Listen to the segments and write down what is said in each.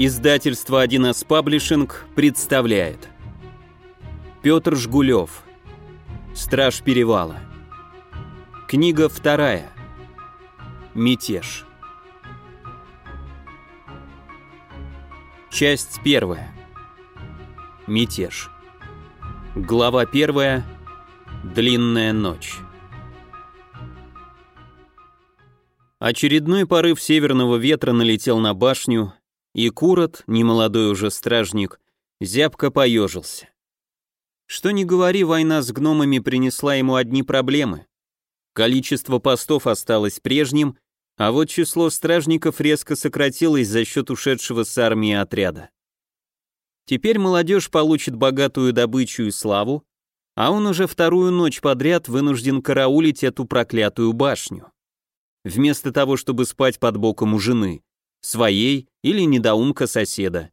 Издательство 1С Паблишинг представляет. Петр Жгулев Страж Перевала Книга вторая. Мятеж Часть первая. Мятеж Глава первая. Длинная ночь Очередной порыв северного ветра налетел на башню, и Курот, немолодой уже стражник, зябко поежился. Что ни говори, война с гномами принесла ему одни проблемы. Количество постов осталось прежним, а вот число стражников резко сократилось за счет ушедшего с армии отряда. Теперь молодежь получит богатую добычу и славу, а он уже вторую ночь подряд вынужден караулить эту проклятую башню. Вместо того, чтобы спать под боком у жены, своей или недоумка соседа.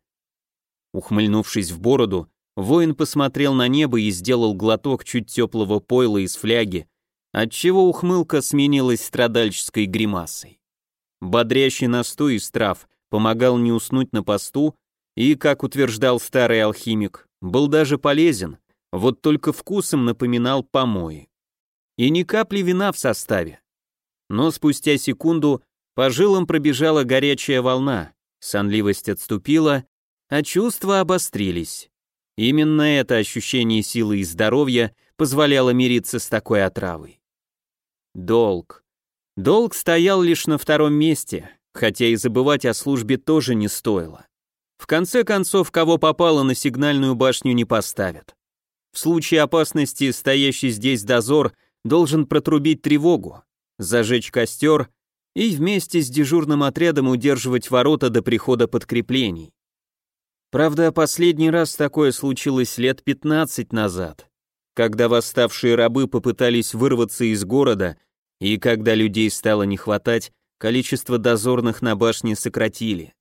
Ухмыльнувшись в бороду, воин посмотрел на небо и сделал глоток чуть теплого пойла из фляги, отчего ухмылка сменилась страдальческой гримасой. Бодрящий настой из трав помогал не уснуть на посту и, как утверждал старый алхимик, был даже полезен, вот только вкусом напоминал помои. И ни капли вина в составе. Но спустя секунду по жилам пробежала горячая волна, сонливость отступила, а чувства обострились. Именно это ощущение силы и здоровья позволяло мириться с такой отравой. Долг. Долг стоял лишь на втором месте, хотя и забывать о службе тоже не стоило. В конце концов, кого попало на сигнальную башню не поставят. В случае опасности стоящий здесь дозор должен протрубить тревогу, зажечь костер и вместе с дежурным отрядом удерживать ворота до прихода подкреплений. Правда, последний раз такое случилось лет 15 назад, когда восставшие рабы попытались вырваться из города, и когда людей стало не хватать, количество дозорных на башне сократили.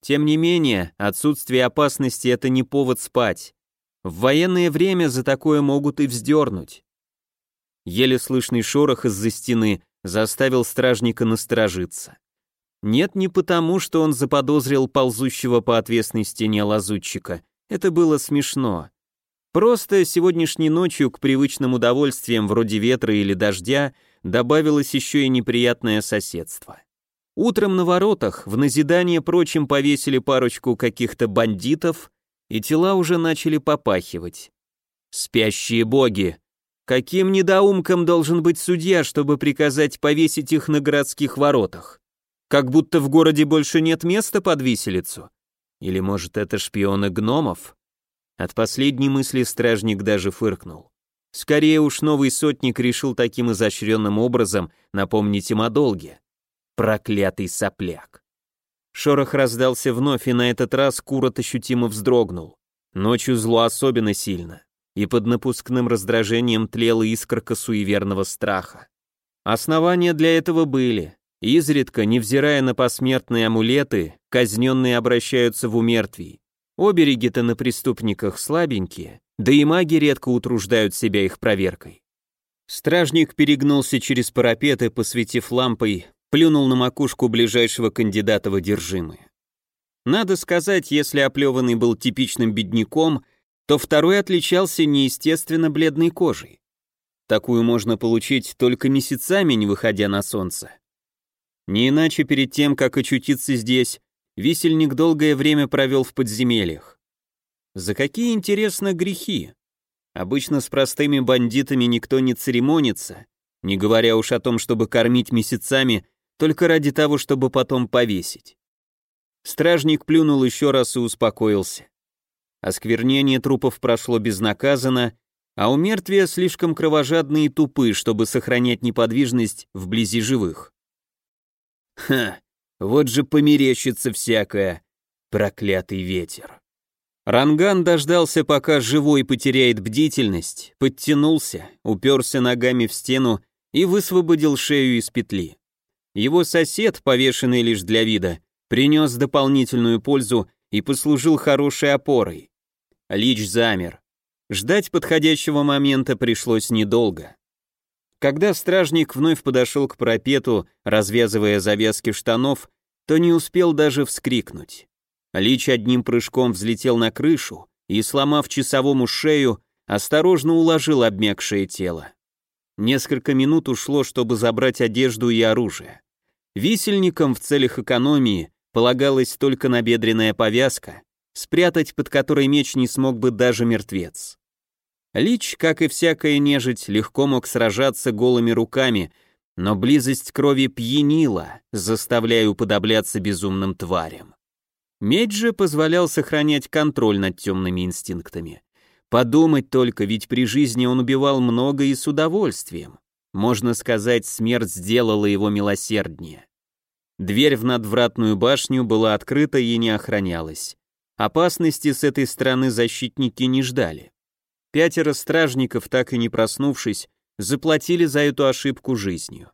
Тем не менее, отсутствие опасности – это не повод спать. В военное время за такое могут и вздернуть. Еле слышный шорох из-за стены заставил стражника насторожиться. Нет, не потому, что он заподозрил ползущего по отвесной стене лазутчика. Это было смешно. Просто сегодняшней ночью к привычным удовольствиям вроде ветра или дождя добавилось еще и неприятное соседство. Утром на воротах в назидание прочим повесили парочку каких-то бандитов, и тела уже начали попахивать. Спящие боги, Каким недоумком должен быть судья, чтобы приказать повесить их на городских воротах? Как будто в городе больше нет места под виселицу? Или, может, это шпионы гномов? От последней мысли стражник даже фыркнул. Скорее уж новый сотник решил таким изощренным образом напомнить им о долге. Проклятый сопляк. Шорох раздался вновь, и на этот раз Курот ощутимо вздрогнул. Ночью зло особенно сильно и под напускным раздражением тлела искорка суеверного страха. Основания для этого были. Изредка, невзирая на посмертные амулеты, казненные обращаются в умертвий. Обереги-то на преступниках слабенькие, да и маги редко утруждают себя их проверкой. Стражник перегнулся через парапет и, посветив лампой, плюнул на макушку ближайшего кандидата в одержимые. Надо сказать, если оплеванный был типичным бедняком – то второй отличался неестественно бледной кожей. Такую можно получить только месяцами, не выходя на солнце. Не иначе перед тем, как очутиться здесь, висельник долгое время провел в подземельях. За какие, интересно, грехи? Обычно с простыми бандитами никто не церемонится, не говоря уж о том, чтобы кормить месяцами, только ради того, чтобы потом повесить. Стражник плюнул еще раз и успокоился. Осквернение трупов прошло безнаказанно, а у мертвия слишком кровожадные и тупы, чтобы сохранять неподвижность вблизи живых. Ха, вот же померещится всякое, проклятый ветер. Ранган дождался, пока живой потеряет бдительность, подтянулся, уперся ногами в стену и высвободил шею из петли. Его сосед, повешенный лишь для вида, принес дополнительную пользу и послужил хорошей опорой. Лич замер. Ждать подходящего момента пришлось недолго. Когда стражник вновь подошел к пропету, развязывая завязки штанов, то не успел даже вскрикнуть. Лич одним прыжком взлетел на крышу и, сломав часовому шею, осторожно уложил обмякшее тело. Несколько минут ушло, чтобы забрать одежду и оружие. Висельникам в целях экономии полагалась только набедренная повязка, спрятать под которой меч не смог бы даже мертвец. Лич, как и всякая нежить, легко мог сражаться голыми руками, но близость крови пьянила, заставляя уподобляться безумным тварям. Меч же позволял сохранять контроль над темными инстинктами. Подумать только, ведь при жизни он убивал много и с удовольствием. Можно сказать, смерть сделала его милосерднее. Дверь в надвратную башню была открыта и не охранялась. Опасности с этой стороны защитники не ждали. Пятеро стражников, так и не проснувшись, заплатили за эту ошибку жизнью.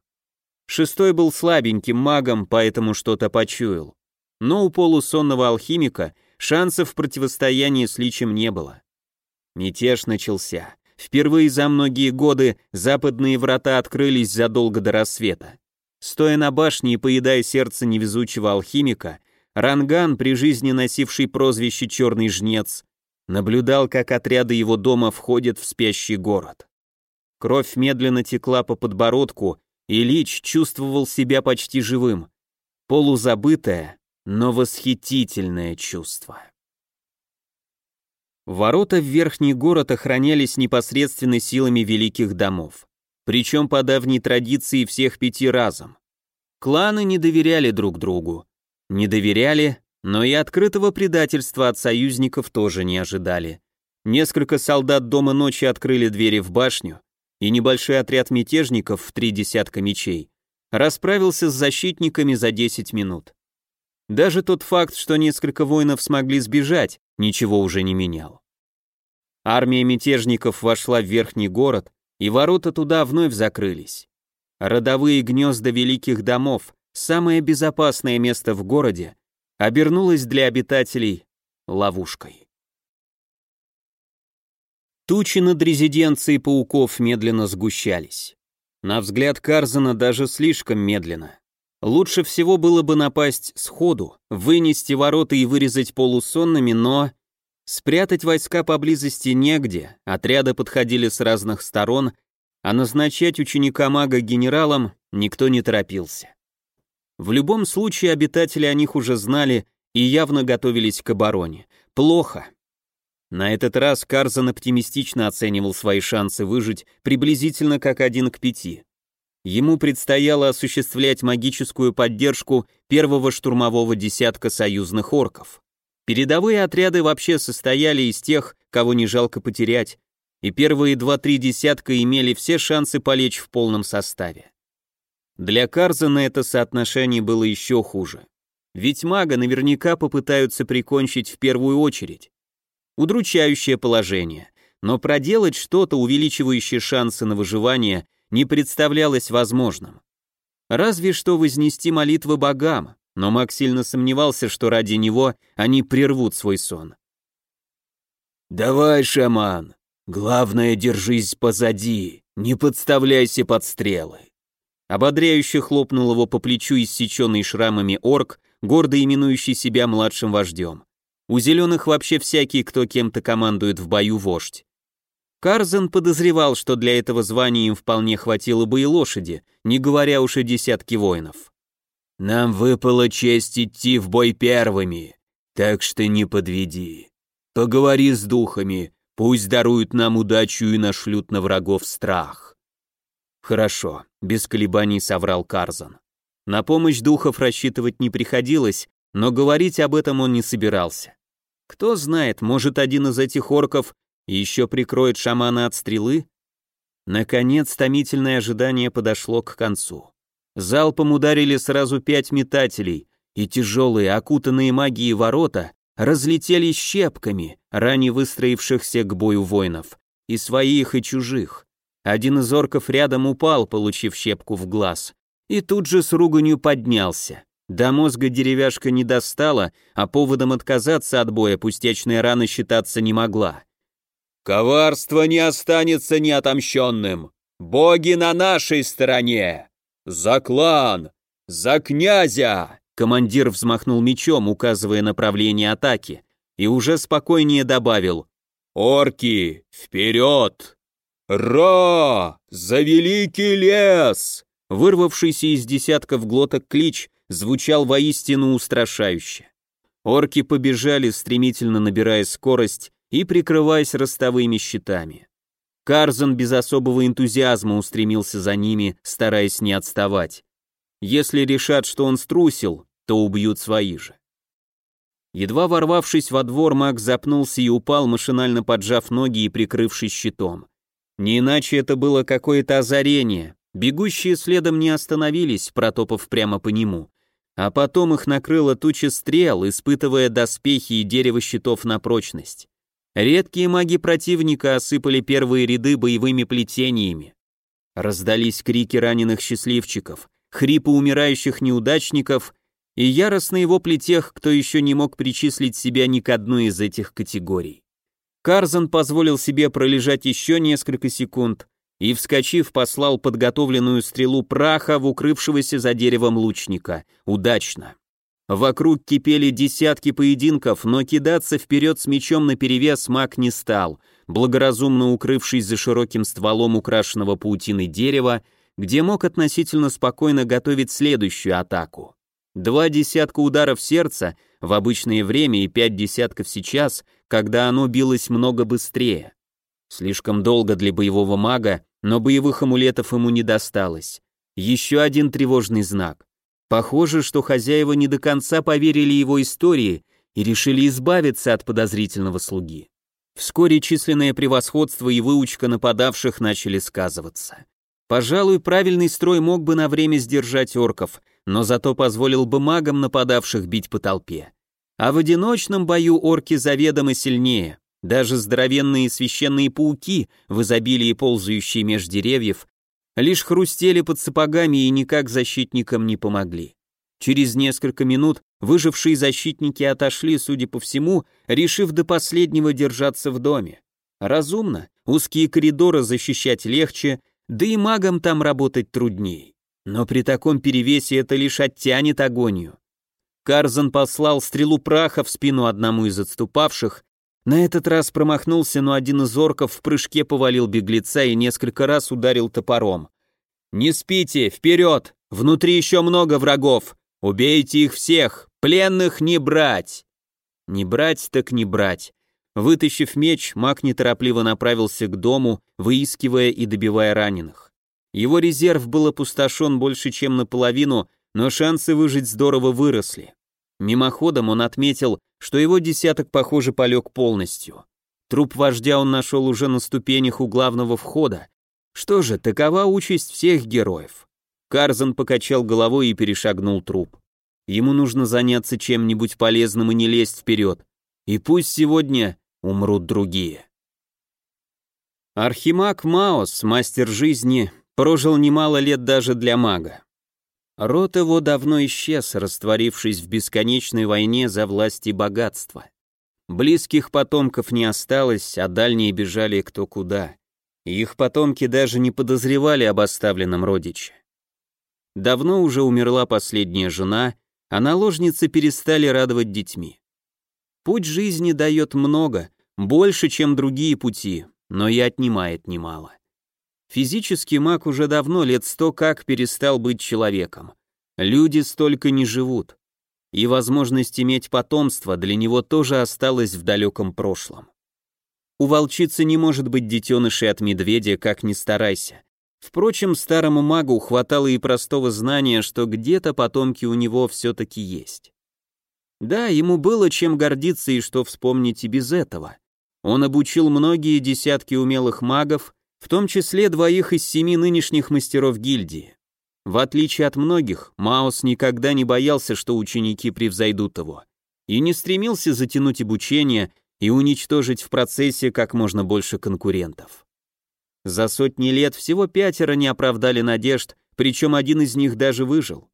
Шестой был слабеньким магом, поэтому что-то почуял. Но у полусонного алхимика шансов в противостоянии с личем не было. Мятеж начался. Впервые за многие годы западные врата открылись задолго до рассвета. Стоя на башне и поедая сердце невезучего алхимика, Ранган, при жизни носивший прозвище «Черный жнец», наблюдал, как отряды его дома входят в спящий город. Кровь медленно текла по подбородку, и Лич чувствовал себя почти живым. Полузабытое, но восхитительное чувство. Ворота в верхний город охранялись непосредственно силами великих домов, причем по давней традиции всех пяти разом. Кланы не доверяли друг другу. Не доверяли, но и открытого предательства от союзников тоже не ожидали. Несколько солдат Дома ночи открыли двери в башню, и небольшой отряд мятежников в три десятка мечей расправился с защитниками за 10 минут. Даже тот факт, что несколько воинов смогли сбежать, ничего уже не менял. Армия мятежников вошла в верхний город, и ворота туда вновь закрылись. Родовые гнезда великих домов, самое безопасное место в городе, обернулось для обитателей ловушкой. Тучи над резиденцией пауков медленно сгущались. На взгляд Карзана даже слишком медленно. Лучше всего было бы напасть сходу, вынести ворота и вырезать полусонными, но... Спрятать войска поблизости негде, отряды подходили с разных сторон, а назначать ученика мага генералом никто не торопился. В любом случае обитатели о них уже знали и явно готовились к обороне. Плохо. На этот раз Карзан оптимистично оценивал свои шансы выжить приблизительно как один к пяти. Ему предстояло осуществлять магическую поддержку первого штурмового десятка союзных орков. Передовые отряды вообще состояли из тех, кого не жалко потерять, и первые два-три десятка имели все шансы полечь в полном составе. Для Карзана это соотношение было еще хуже. Ведь мага наверняка попытаются прикончить в первую очередь. Удручающее положение, но проделать что-то, увеличивающее шансы на выживание, не представлялось возможным. Разве что вознести молитвы богам, но Мак сильно сомневался, что ради него они прервут свой сон. «Давай, шаман, главное, держись позади, не подставляйся под стрелы». Ободряюще хлопнул его по плечу иссеченный шрамами орк, гордо именующий себя младшим вождем. У зеленых вообще всякий, кто кем-то командует в бою, вождь. Карзен подозревал, что для этого звания им вполне хватило бы и лошади, не говоря уж о десятке воинов. «Нам выпала честь идти в бой первыми, так что не подведи. Поговори с духами, пусть даруют нам удачу и нашлют на врагов страх». «Хорошо», — без колебаний соврал Карзан. На помощь духов рассчитывать не приходилось, но говорить об этом он не собирался. Кто знает, может один из этих орков еще прикроет шамана от стрелы? Наконец, томительное ожидание подошло к концу. Залпом ударили сразу пять метателей, и тяжелые, окутанные магией ворота разлетелись щепками, ранее выстроившихся к бою воинов, и своих, и чужих. Один из орков рядом упал, получив щепку в глаз, и тут же с руганью поднялся. До мозга деревяшка не достала, а поводом отказаться от боя пустячная рана считаться не могла. Коварство не останется неотомщенным. Боги на нашей стороне. За клан, за князя, Командир взмахнул мечом, указывая направление атаки, и уже спокойнее добавил «Орки, вперед! Ра! За великий лес!» Вырвавшийся из десятков глоток клич звучал воистину устрашающе. Орки побежали, стремительно набирая скорость и прикрываясь ростовыми щитами. Карзан без особого энтузиазма устремился за ними, стараясь не отставать. Если решат, что он струсил, то убьют свои же. Едва ворвавшись во двор, маг запнулся и упал, машинально поджав ноги и прикрывшись щитом. Не иначе это было какое-то озарение. Бегущие следом не остановились, протопав прямо по нему. А потом их накрыла туча стрел, испытывая доспехи и дерево щитов на прочность. Редкие маги противника осыпали первые ряды боевыми плетениями. Раздались крики раненых счастливчиков, хрипы умирающих неудачников и яростные вопли тех, кто еще не мог причислить себя ни к одной из этих категорий. Карзан позволил себе пролежать еще несколько секунд и, вскочив, послал подготовленную стрелу праха в укрывшегося за деревом лучника. Удачно. Вокруг кипели десятки поединков, но кидаться вперед с мечом наперевес маг не стал, благоразумно укрывшись за широким стволом украшенного паутиной дерева, где мог относительно спокойно готовить следующую атаку. Два десятка ударов сердца в обычное время и пять десятков сейчас, когда оно билось много быстрее. Слишком долго для боевого мага, но боевых амулетов ему не досталось. Еще один тревожный знак. Похоже, что хозяева не до конца поверили его истории и решили избавиться от подозрительного слуги. Вскоре численное превосходство и выучка нападавших начали сказываться. Пожалуй, правильный строй мог бы на время сдержать орков, но зато позволил бы магам нападавших бить по толпе. А в одиночном бою орки заведомо сильнее. Даже здоровенные священные пауки, в изобилии ползающие меж деревьев, лишь хрустели под сапогами и никак защитникам не помогли. Через несколько минут выжившие защитники отошли, судя по всему, решив до последнего держаться в доме. Разумно, узкие коридоры защищать легче, да и магам там работать трудней. Но при таком перевесе это лишь оттянет агонию. Карзан послал стрелу праха в спину одному из отступавших, на этот раз промахнулся, но один из орков в прыжке повалил беглеца и несколько раз ударил топором. «Не спите! Вперед! Внутри еще много врагов! Убейте их всех! Пленных не брать!» Не брать так не брать. Вытащив меч, маг неторопливо направился к дому, выискивая и добивая раненых. Его резерв был опустошен больше, чем наполовину, но шансы выжить здорово выросли. Мимоходом он отметил, что его десяток, похоже, полег полностью. Труп вождя он нашел уже на ступенях у главного входа. Что же, такова участь всех героев. Карзан покачал головой и перешагнул труп. Ему нужно заняться чем-нибудь полезным и не лезть вперед. И пусть сегодня умрут другие. Архимаг Маос, мастер жизни, прожил немало лет даже для мага. Род его давно исчез, растворившись в бесконечной войне за власть и богатство. Близких потомков не осталось, а дальние бежали кто куда. Их потомки даже не подозревали об оставленном родиче. Давно уже умерла последняя жена, а наложницы перестали радовать детьми. Путь жизни дает много, больше, чем другие пути, но и отнимает немало. Физический маг уже давно, лет сто как, перестал быть человеком. Люди столько не живут. И возможность иметь потомство для него тоже осталась в далеком прошлом. У волчицы не может быть детенышей от медведя, как ни старайся. Впрочем, старому магу хватало и простого знания, что где-то потомки у него все-таки есть. Да, ему было чем гордиться и что вспомнить и без этого. Он обучил многие десятки умелых магов, в том числе двоих из семи нынешних мастеров гильдии. В отличие от многих, Маус никогда не боялся, что ученики превзойдут его, и не стремился затянуть обучение и уничтожить в процессе как можно больше конкурентов. За сотни лет всего пятеро не оправдали надежд, причем один из них даже выжил.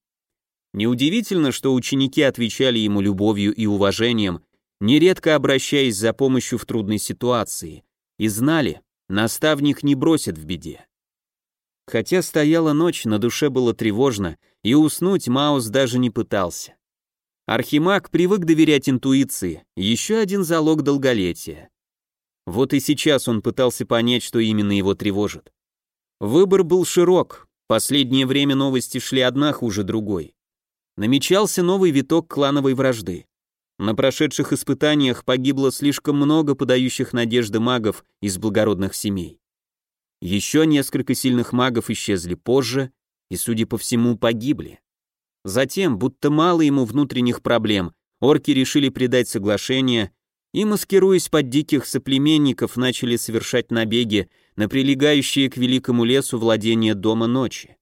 Неудивительно, что ученики отвечали ему любовью и уважением, нередко обращаясь за помощью в трудной ситуации, и знали, Наставник не бросит в беде. Хотя стояла ночь, на душе было тревожно, и уснуть Маус даже не пытался. Архимаг привык доверять интуиции, еще один залог долголетия. Вот и сейчас он пытался понять, что именно его тревожит. Выбор был широк, последнее время новости шли одна хуже другой. Намечался новый виток клановой вражды. На прошедших испытаниях погибло слишком много подающих надежды магов из благородных семей. Еще несколько сильных магов исчезли позже и, судя по всему, погибли. Затем, будто мало ему внутренних проблем, орки решили предать соглашение и, маскируясь под диких соплеменников, начали совершать набеги на прилегающие к великому лесу владения Дома Ночи.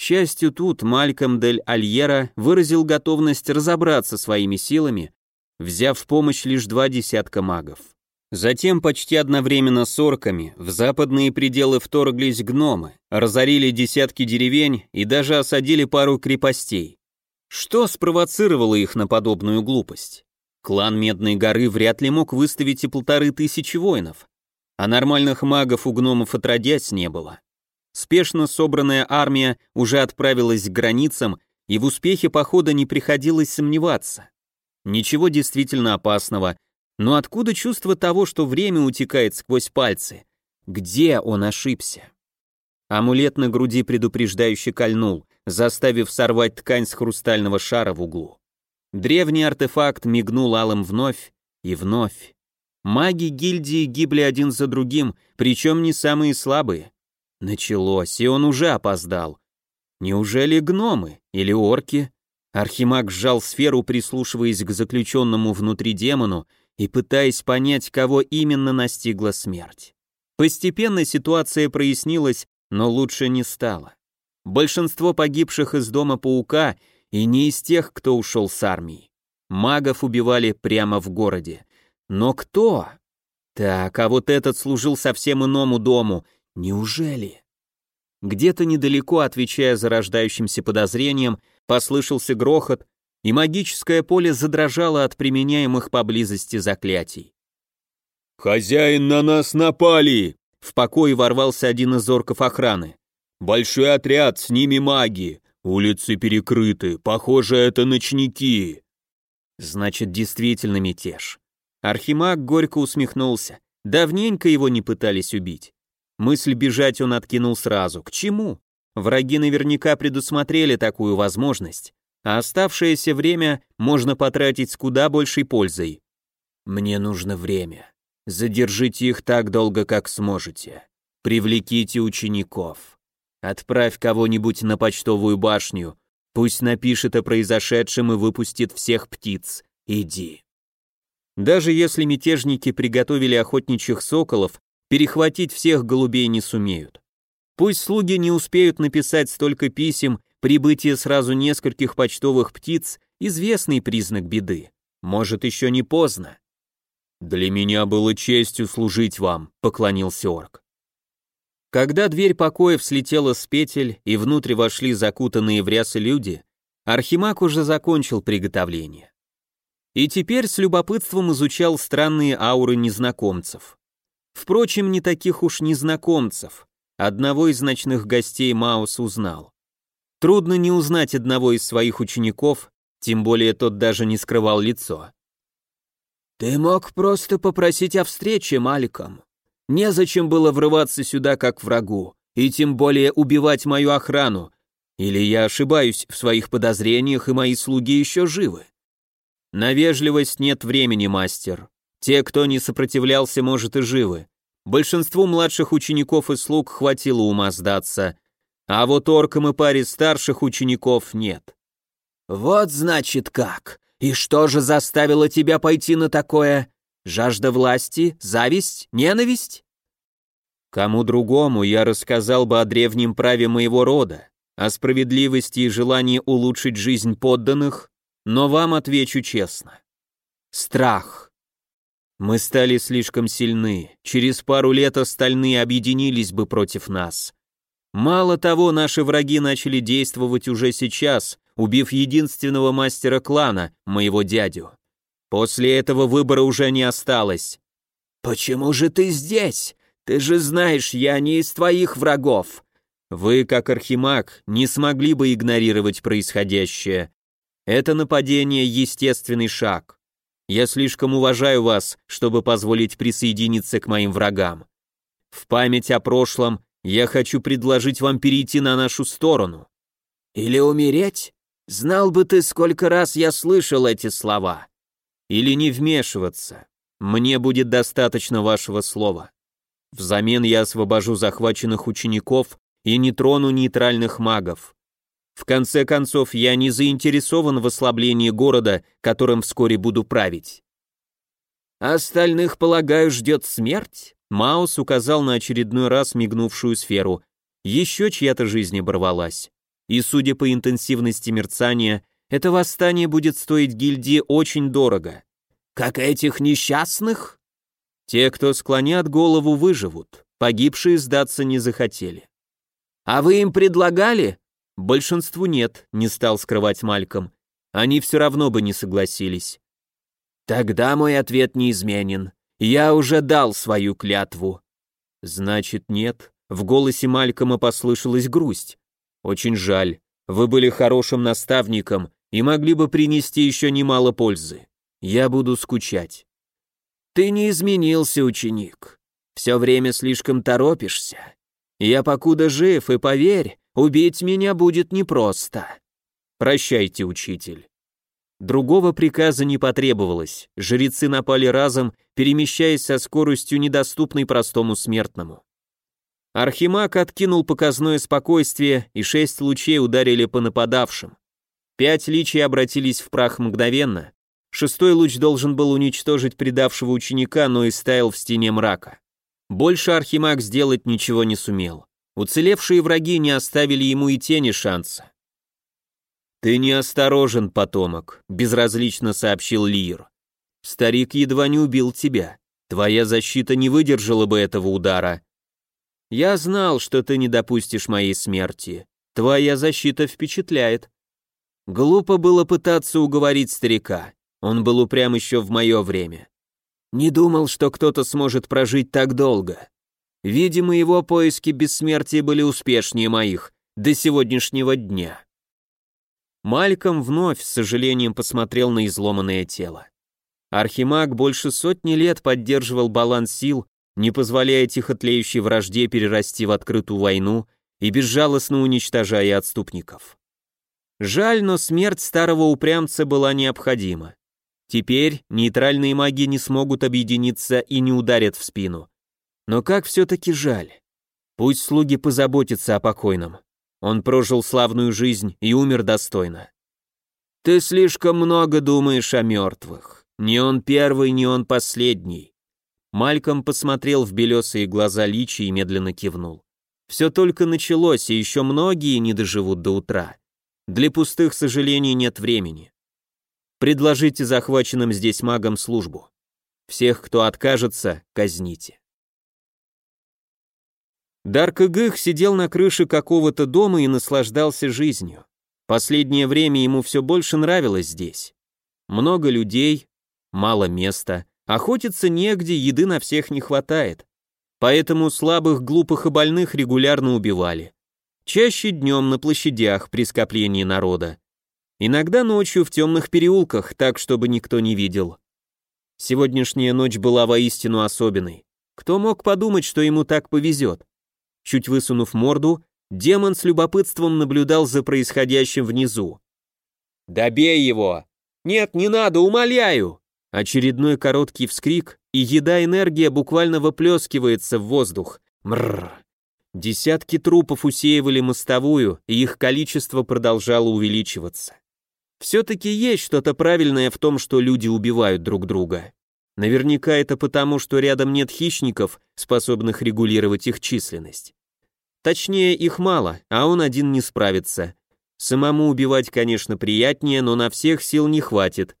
К счастью, тут Мальком дель Альера выразил готовность разобраться своими силами, взяв в помощь лишь два десятка магов. Затем почти одновременно с орками в западные пределы вторглись гномы, разорили десятки деревень и даже осадили пару крепостей. Что спровоцировало их на подобную глупость? Клан Медной горы вряд ли мог выставить и полторы тысячи воинов, а нормальных магов у гномов отродясь не было. Спешно собранная армия уже отправилась к границам, и в успехе похода не приходилось сомневаться. Ничего действительно опасного, но откуда чувство того, что время утекает сквозь пальцы? Где он ошибся? Амулет на груди предупреждающе кольнул, заставив сорвать ткань с хрустального шара в углу. Древний артефакт мигнул алым вновь и вновь. Маги гильдии гибли один за другим, причем не самые слабые. Началось, и он уже опоздал. Неужели гномы или орки? Архимаг сжал сферу, прислушиваясь к заключенному внутри демону и пытаясь понять, кого именно настигла смерть. Постепенно ситуация прояснилась, но лучше не стало. Большинство погибших из дома паука и не из тех, кто ушел с армии. Магов убивали прямо в городе. Но кто? Так, а вот этот служил совсем иному дому. Неужели? Где-то недалеко, отвечая зарождающимся подозрениям, послышался грохот, и магическое поле задрожало от применяемых поблизости заклятий. «Хозяин, на нас напали!» В покой ворвался один из орков охраны. «Большой отряд, с ними маги. Улицы перекрыты, похоже, это ночники. Значит, действительно мятеж. Архимаг горько усмехнулся. Давненько его не пытались убить. Мысль бежать он откинул сразу. К чему? Враги наверняка предусмотрели такую возможность, а оставшееся время можно потратить с куда большей пользой. Мне нужно время. Задержите их так долго, как сможете. Привлеките учеников. Отправь кого-нибудь на почтовую башню, пусть напишет о произошедшем и выпустит всех птиц. Иди. Даже если мятежники приготовили охотничьих соколов, перехватить всех голубей не сумеют. Пусть слуги не успеют написать столько писем, прибытие сразу нескольких почтовых птиц – известный признак беды. Может, еще не поздно. «Для меня было честью служить вам», — поклонился орк. Когда дверь покоев слетела с петель и внутрь вошли закутанные в рясы люди, Архимаг уже закончил приготовление. И теперь с любопытством изучал странные ауры незнакомцев. Впрочем, не таких уж незнакомцев. Одного из ночных гостей Маус узнал. Трудно не узнать одного из своих учеников, тем более тот даже не скрывал лицо. «Ты мог просто попросить о встрече, Маликом», Незачем было врываться сюда как врагу, и тем более убивать мою охрану. Или я ошибаюсь в своих подозрениях, и мои слуги еще живы? На вежливость нет времени, мастер. Те, кто не сопротивлялся, может и живы. Большинству младших учеников и слуг хватило ума сдаться, а вот оркам и паре старших учеников нет. Вот значит как. И что же заставило тебя пойти на такое? Жажда власти, зависть, ненависть? Кому другому я рассказал бы о древнем праве моего рода, о справедливости и желании улучшить жизнь подданных, но вам отвечу честно. Страх. Мы стали слишком сильны, через пару лет остальные объединились бы против нас. Мало того, наши враги начали действовать уже сейчас, убив единственного мастера клана, моего дядю. После этого выбора уже не осталось. «Почему же ты здесь? Ты же знаешь, я не из твоих врагов». Вы, как архимаг, не смогли бы игнорировать происходящее. Это нападение — естественный шаг. Я слишком уважаю вас, чтобы позволить присоединиться к моим врагам. В память о прошлом я хочу предложить вам перейти на нашу сторону. Или умереть? Знал бы ты, сколько раз я слышал эти слова. Или не вмешиваться. Мне будет достаточно вашего слова. Взамен я освобожу захваченных учеников и не трону нейтральных магов. В конце концов, я не заинтересован в ослаблении города, которым вскоре буду править. Остальных, полагаю, ждет смерть? Маус указал на очередной раз мигнувшую сферу. Еще чья-то жизнь оборвалась. И, судя по интенсивности мерцания, это восстание будет стоить гильдии очень дорого. Как этих несчастных? Те, кто склонят голову, выживут. Погибшие сдаться не захотели. А вы им предлагали? Большинству нет, не стал скрывать Мальком. Они все равно бы не согласились. Тогда мой ответ неизменен. Я уже дал свою клятву. Значит, нет. В голосе Малькома послышалась грусть. Очень жаль. Вы были хорошим наставником и могли бы принести еще немало пользы. Я буду скучать. Ты не изменился, ученик. Все время слишком торопишься. Я покуда жив, и поверь, убить меня будет непросто. Прощайте, учитель. Другого приказа не потребовалось, жрецы напали разом, перемещаясь со скоростью, недоступной простому смертному. Архимаг откинул показное спокойствие, и шесть лучей ударили по нападавшим. Пять личей обратились в прах мгновенно. Шестой луч должен был уничтожить предавшего ученика, но и стаял в стене мрака. Больше Архимаг сделать ничего не сумел. Уцелевшие враги не оставили ему и тени шанса. «Ты неосторожен, потомок», — безразлично сообщил Лир. «Старик едва не убил тебя. Твоя защита не выдержала бы этого удара. Я знал, что ты не допустишь моей смерти. Твоя защита впечатляет». Глупо было пытаться уговорить старика. Он был упрям еще в мое время. Не думал, что кто-то сможет прожить так долго. Видимо, его поиски бессмертия были успешнее моих до сегодняшнего дня. Мальком вновь с сожалением посмотрел на изломанное тело. Архимаг больше сотни лет поддерживал баланс сил, не позволяя тихотлеющей вражде перерасти в открытую войну и безжалостно уничтожая отступников. Жаль, но смерть старого упрямца была необходима. Теперь нейтральные маги не смогут объединиться и не ударят в спину. Но как все-таки жаль. Пусть слуги позаботятся о покойном. Он прожил славную жизнь и умер достойно. Ты слишком много думаешь о мертвых. Не он первый, не он последний. Мальком посмотрел в белесые глаза Личи и медленно кивнул. Все только началось, и еще многие не доживут до утра. Для пустых сожалений нет времени. Предложите захваченным здесь магам службу. Всех, кто откажется, казните. Дарк Игых сидел на крыше какого-то дома и наслаждался жизнью. Последнее время ему все больше нравилось здесь. Много людей, мало места, охотиться негде, еды на всех не хватает. Поэтому слабых, глупых и больных регулярно убивали. Чаще днем на площадях при скоплении народа. Иногда ночью в темных переулках, так, чтобы никто не видел. Сегодняшняя ночь была воистину особенной. Кто мог подумать, что ему так повезет? Чуть высунув морду, демон с любопытством наблюдал за происходящим внизу. «Добей его!» «Нет, не надо, умоляю!» Очередной короткий вскрик, и еда-энергия буквально выплескивается в воздух. Мрррр. Десятки трупов усеивали мостовую, и их количество продолжало увеличиваться. Все-таки есть что-то правильное в том, что люди убивают друг друга. Наверняка это потому, что рядом нет хищников, способных регулировать их численность. Точнее, их мало, а он один не справится. Самому убивать, конечно, приятнее, но на всех сил не хватит.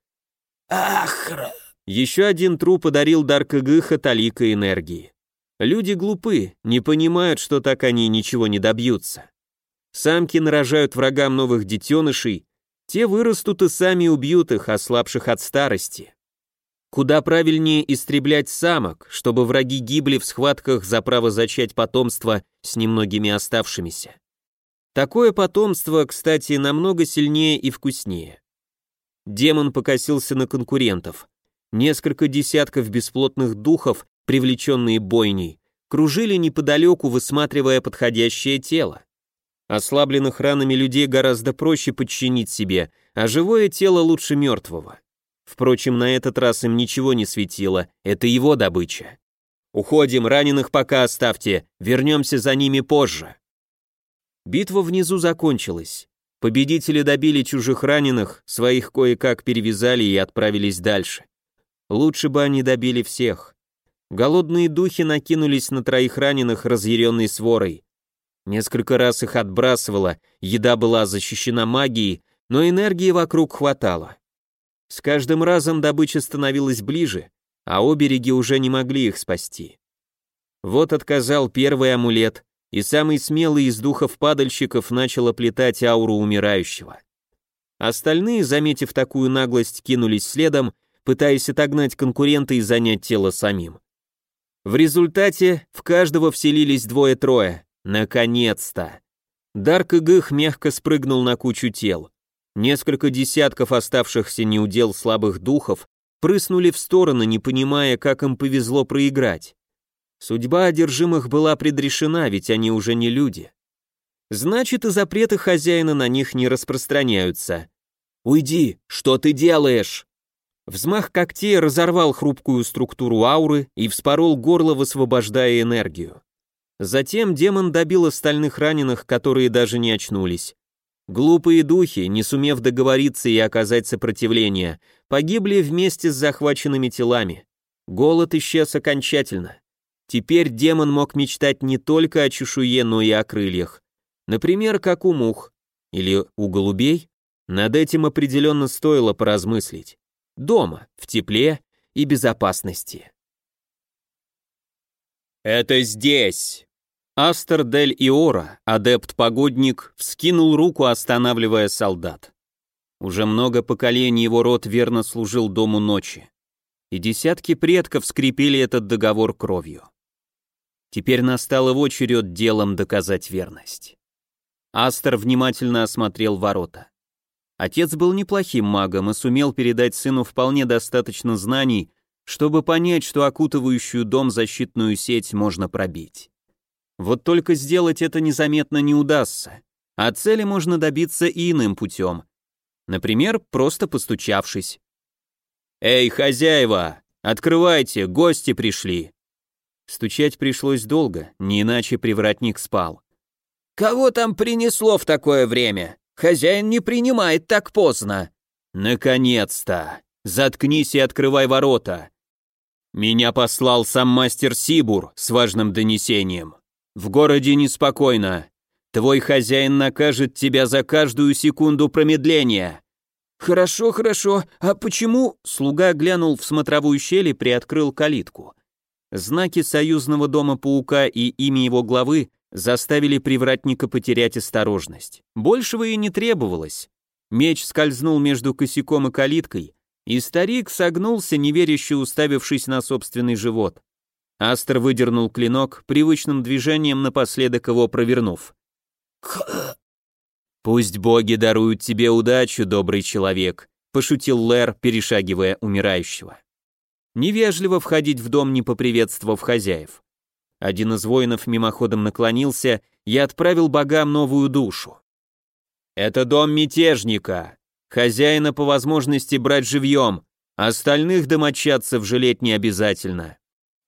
Ахра! Еще один труп подарил Даркагыха талика энергии. Люди глупы, не понимают, что так они ничего не добьются. Самки нарожают врагам новых детенышей, те вырастут и сами убьют их, ослабших от старости. Куда правильнее истреблять самок, чтобы враги гибли в схватках за право зачать потомство с немногими оставшимися. Такое потомство, кстати, намного сильнее и вкуснее. демон покосился на конкурентов. Несколько десятков бесплотных духов, привлеченные бойней, кружили неподалеку, высматривая подходящее тело. Ослабленных ранами людей гораздо проще подчинить себе, а живое тело лучше мертвого. Впрочем, на этот раз им ничего не светило, это его добыча. «Уходим, раненых пока оставьте, вернемся за ними позже». Битва внизу закончилась. Победители добили чужих раненых, своих кое-как перевязали и отправились дальше. Лучше бы они добили всех. Голодные духи накинулись на троих раненых разъяренной сворой. Несколько раз их отбрасывало, еда была защищена магией, но энергии вокруг хватало. С каждым разом добыча становилась ближе, а обереги уже не могли их спасти. Вот отказал первый амулет, и самый смелый из духов-падальщиков начал оплетать ауру умирающего. Остальные, заметив такую наглость, кинулись следом, пытаясь отогнать конкурента и занять тело самим. В результате в каждого вселились двое-трое. Наконец-то! Дарк Игых мягко спрыгнул на кучу тел. Несколько десятков оставшихся неудел слабых духов прыснули в стороны, не понимая, как им повезло проиграть. Судьба одержимых была предрешена, ведь они уже не люди. Значит, и запреты хозяина на них не распространяются. «Уйди! Что ты делаешь?» Взмах когтей разорвал хрупкую структуру ауры и вспорол горло, высвобождая энергию. Затем демон добил остальных раненых, которые даже не очнулись. Глупые духи, не сумев договориться и оказать сопротивление, погибли вместе с захваченными телами. Голод исчез окончательно. Теперь демон мог мечтать не только о чешуе, но и о крыльях. Например, как у мух. Или у голубей. Над этим определенно стоило поразмыслить. Дома, в тепле и безопасности. «Это здесь!» Астер Дель Иора, адепт-погодник, вскинул руку, останавливая солдат. Уже много поколений его род верно служил Дому Ночи. И десятки предков скрепили этот договор кровью. Теперь настал его черед делом доказать верность. Астер внимательно осмотрел ворота. Отец был неплохим магом и сумел передать сыну вполне достаточно знаний, чтобы понять, что окутывающую дом защитную сеть можно пробить. Вот только сделать это незаметно не удастся, а цели можно добиться и иным путем. Например, просто постучавшись. «Эй, хозяева, открывайте, гости пришли!» Стучать пришлось долго, не иначе привратник спал. «Кого там принесло в такое время? Хозяин не принимает так поздно!» «Наконец-то! Заткнись и открывай ворота!» «Меня послал сам мастер Сибур с важным донесением. В городе неспокойно. Твой хозяин накажет тебя за каждую секунду промедления. Хорошо, хорошо. А почему? Слуга глянул в смотровую щель и приоткрыл калитку. Знаки союзного дома паука и имя его главы заставили привратника потерять осторожность. Большего и не требовалось. Меч скользнул между косяком и калиткой, и старик согнулся, неверяще уставившись на собственный живот. Астер выдернул клинок, привычным движением напоследок его провернув. «Пусть боги даруют тебе удачу, добрый человек», — пошутил Лэр, перешагивая умирающего. Невежливо входить в дом, не поприветствовав хозяев. Один из воинов мимоходом наклонился и отправил богам новую душу. «Это дом мятежника. Хозяина по возможности брать живьем, остальных домочадцев жалеть не обязательно.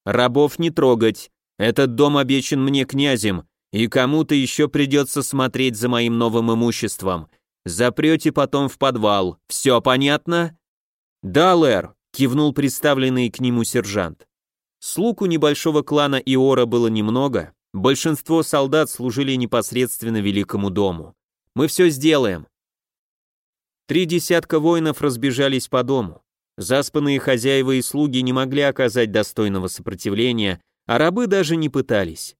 Рабов не трогать. Этот дом обещан мне князем, и кому-то еще придется смотреть за моим новым имуществом. Запрете потом в подвал. Все понятно?» «Да, Лэр», — кивнул представленный к нему сержант. Слуг у небольшого клана Иора было немного, большинство солдат служили непосредственно великому дому. «Мы все сделаем». Три десятка воинов разбежались по дому. Заспанные хозяева и слуги не могли оказать достойного сопротивления, а рабы даже не пытались.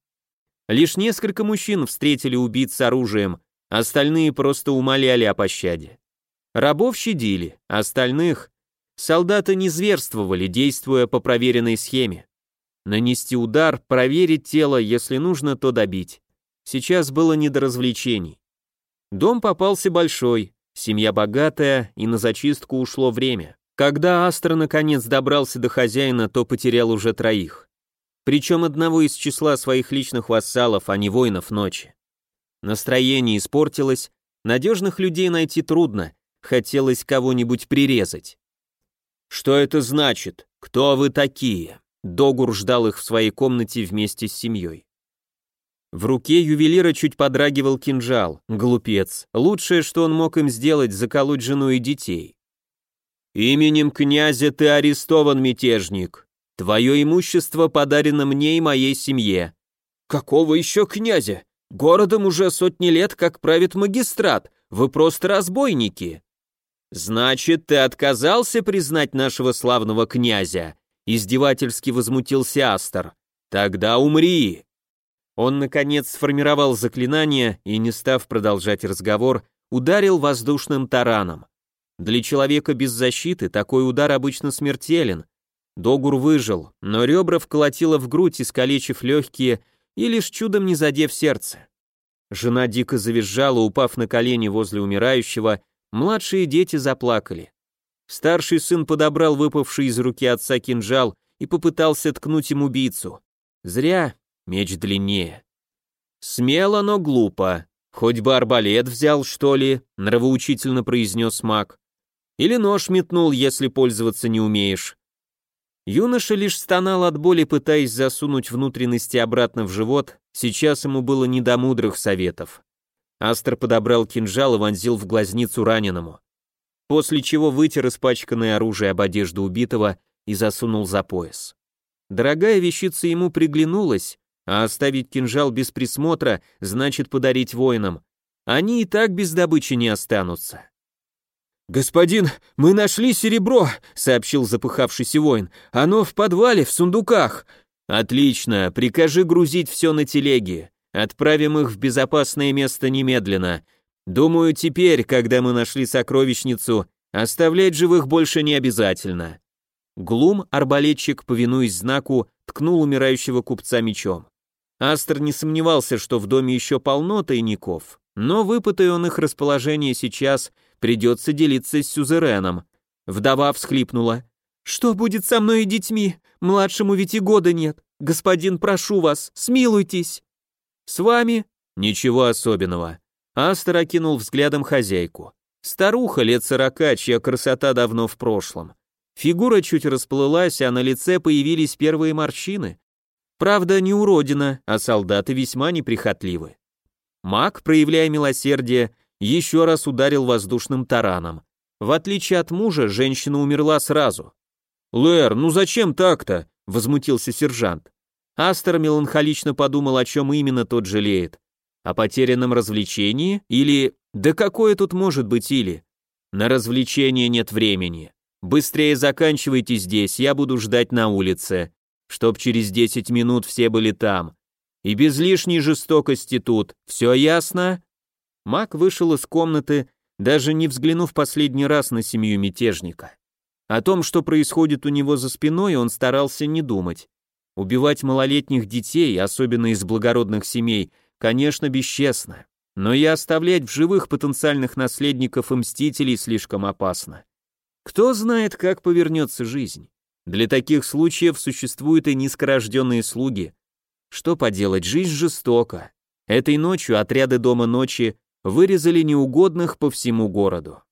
Лишь несколько мужчин встретили убийц с оружием, остальные просто умоляли о пощаде. Рабов щадили, остальных солдаты не зверствовали, действуя по проверенной схеме. Нанести удар, проверить тело, если нужно, то добить. Сейчас было не до развлечений. Дом попался большой, семья богатая, и на зачистку ушло время. Когда Астр наконец добрался до хозяина, то потерял уже троих. Причем одного из числа своих личных вассалов, а не воинов ночи. Настроение испортилось, надежных людей найти трудно, хотелось кого-нибудь прирезать. «Что это значит? Кто вы такие?» Догур ждал их в своей комнате вместе с семьей. В руке ювелира чуть подрагивал кинжал. Глупец. Лучшее, что он мог им сделать, заколоть жену и детей. «Именем князя ты арестован, мятежник. Твое имущество подарено мне и моей семье». «Какого еще князя? Городом уже сотни лет как правит магистрат. Вы просто разбойники». «Значит, ты отказался признать нашего славного князя?» Издевательски возмутился Астер. «Тогда умри!» Он, наконец, сформировал заклинание и, не став продолжать разговор, ударил воздушным тараном. Для человека без защиты такой удар обычно смертелен. Догур выжил, но ребра вколотило в грудь, искалечив легкие и лишь чудом не задев сердце. Жена дико завизжала, упав на колени возле умирающего, младшие дети заплакали. Старший сын подобрал выпавший из руки отца кинжал и попытался ткнуть им убийцу. Зря, меч длиннее. Смело, но глупо. Хоть бы арбалет взял, что ли, нравоучительно произнес маг. Или нож метнул, если пользоваться не умеешь. Юноша лишь стонал от боли, пытаясь засунуть внутренности обратно в живот, сейчас ему было не до мудрых советов. Астр подобрал кинжал и вонзил в глазницу раненому. После чего вытер испачканное оружие об одежду убитого и засунул за пояс. Дорогая вещица ему приглянулась, а оставить кинжал без присмотра значит подарить воинам. Они и так без добычи не останутся. «Господин, мы нашли серебро», — сообщил запыхавшийся воин. «Оно в подвале, в сундуках». «Отлично, прикажи грузить все на телеги. Отправим их в безопасное место немедленно. Думаю, теперь, когда мы нашли сокровищницу, оставлять живых больше не обязательно». Глум, арбалетчик, повинуясь знаку, ткнул умирающего купца мечом. Астр не сомневался, что в доме еще полно тайников, но выпытая он их расположение сейчас, придется делиться с сюзереном. Вдова всхлипнула. «Что будет со мной и детьми? Младшему ведь и года нет. Господин, прошу вас, смилуйтесь». «С вами?» «Ничего особенного». Астер окинул взглядом хозяйку. Старуха лет сорока, чья красота давно в прошлом. Фигура чуть расплылась, а на лице появились первые морщины. Правда, не уродина, а солдаты весьма неприхотливы. Маг, проявляя милосердие, еще раз ударил воздушным тараном. В отличие от мужа, женщина умерла сразу. «Лэр, ну зачем так-то?» — возмутился сержант. Астер меланхолично подумал, о чем именно тот жалеет. О потерянном развлечении или... Да какое тут может быть или? На развлечение нет времени. Быстрее заканчивайте здесь, я буду ждать на улице чтоб через 10 минут все были там. И без лишней жестокости тут, все ясно?» Мак вышел из комнаты, даже не взглянув последний раз на семью мятежника. О том, что происходит у него за спиной, он старался не думать. Убивать малолетних детей, особенно из благородных семей, конечно, бесчестно. Но и оставлять в живых потенциальных наследников и мстителей слишком опасно. Кто знает, как повернется жизнь. Для таких случаев существуют и низкорожденные слуги. Что поделать, жизнь жестока. Этой ночью отряды Дома ночи вырезали неугодных по всему городу.